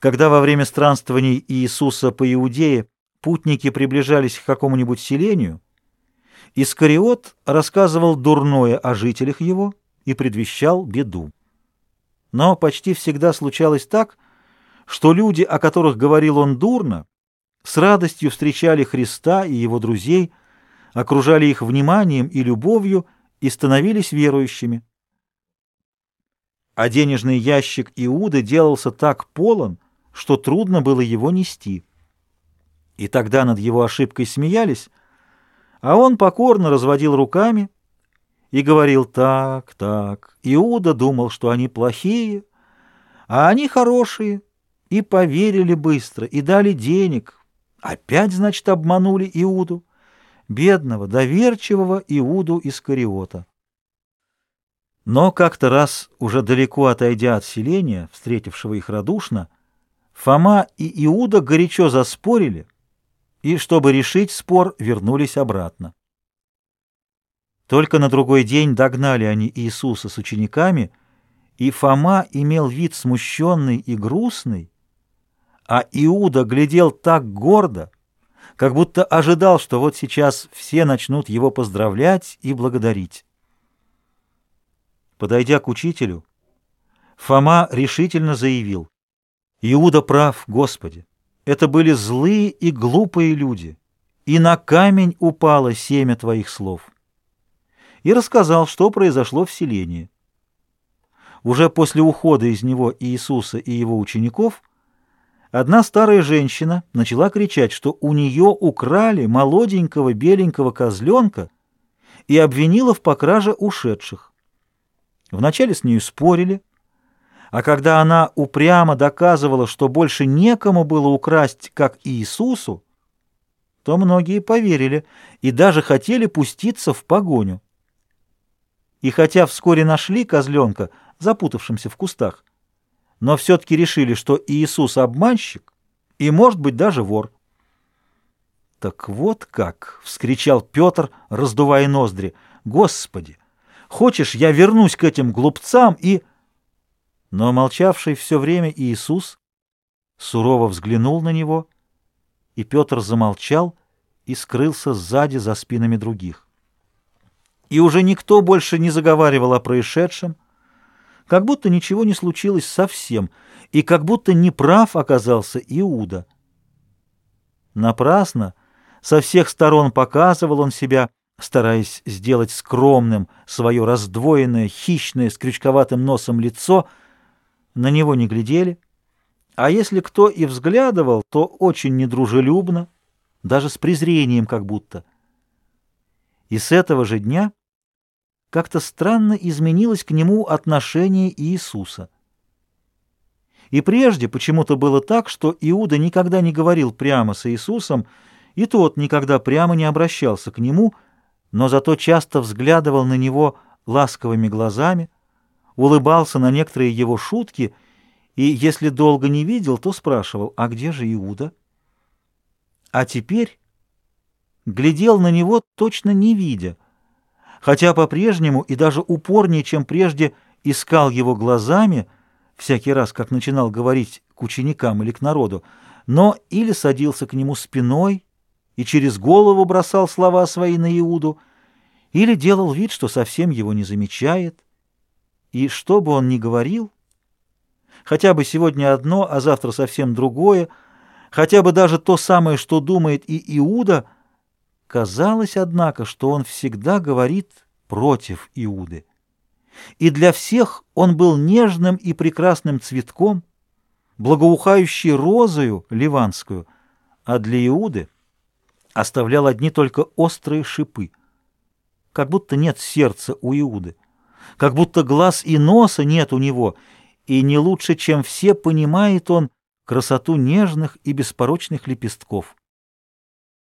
Когда во время странствований Иисуса по Иудее путники приближались к какому-нибудь селению, Искариот рассказывал дурное о жителях его и предвещал беду. Но почти всегда случалось так, что люди, о которых говорил он дурно, с радостью встречали Христа и его друзей, окружали их вниманием и любовью и становились верующими. А денежный ящик Иуды делался так полон, что трудно было его нести. И тогда над его ошибкой смеялись, а он покорно разводил руками и говорил «так, так». Иуда думал, что они плохие, а они хорошие, и поверили быстро, и дали денег. Опять, значит, обманули Иуду, бедного, доверчивого Иуду Искариота. Но как-то раз, уже далеко отойдя от селения, встретившего их радушно, Фома и Иуда горячо заспорили, и, чтобы решить спор, вернулись обратно. Только на другой день догнали они Иисуса с учениками, и Фома имел вид смущенный и грустный, а Иуда глядел так гордо, как будто ожидал, что вот сейчас все начнут его поздравлять и благодарить. Подойдя к учителю, Фома решительно заявил, «Иуда прав, Господи, это были злые и глупые люди, и на камень упало семя Твоих слов». И рассказал, что произошло в селении. Уже после ухода из него Иисуса и его учеников одна старая женщина начала кричать, что у нее украли молоденького беленького козленка и обвинила в покраже ушедших. Вначале с нею спорили, а когда она упрямо доказывала, что больше некому было украсть, как Иисусу, то многие поверили и даже хотели пуститься в погоню. И хотя вскоре нашли козленка, запутавшимся в кустах, но все-таки решили, что Иисус обманщик и, может быть, даже вор. «Так вот как!» — вскричал Петр, раздувая ноздри. «Господи! Хочешь, я вернусь к этим глупцам и...» Но молчавший все время Иисус сурово взглянул на него, и Петр замолчал и скрылся сзади за спинами других. И уже никто больше не заговаривал о происшедшем, как будто ничего не случилось совсем, и как будто неправ оказался Иуда. Напрасно со всех сторон показывал он себя, стараясь сделать скромным свое раздвоенное, хищное, с крючковатым носом лицо, на него не глядели, а если кто и взглядывал, то очень недружелюбно, даже с презрением как будто. И с этого же дня как-то странно изменилось к нему отношение Иисуса. И прежде почему-то было так, что Иуда никогда не говорил прямо с Иисусом, и тот никогда прямо не обращался к нему, но зато часто взглядывал на него ласковыми глазами, улыбался на некоторые его шутки и, если долго не видел, то спрашивал, а где же Иуда? А теперь глядел на него, точно не видя, хотя по-прежнему и даже упорнее, чем прежде, искал его глазами, всякий раз, как начинал говорить к ученикам или к народу, но или садился к нему спиной, и через голову бросал слова свои на Иуду, или делал вид, что совсем его не замечает. И что бы он ни говорил, хотя бы сегодня одно, а завтра совсем другое, хотя бы даже то самое, что думает и Иуда, казалось, однако, что он всегда говорит против Иуды. И для всех он был нежным и прекрасным цветком, благоухающей розою ливанскую, а для Иуды — оставлял одни только острые шипы. Как будто нет сердца у Иуды, как будто глаз и носа нет у него, и не лучше, чем все, понимает он красоту нежных и беспорочных лепестков.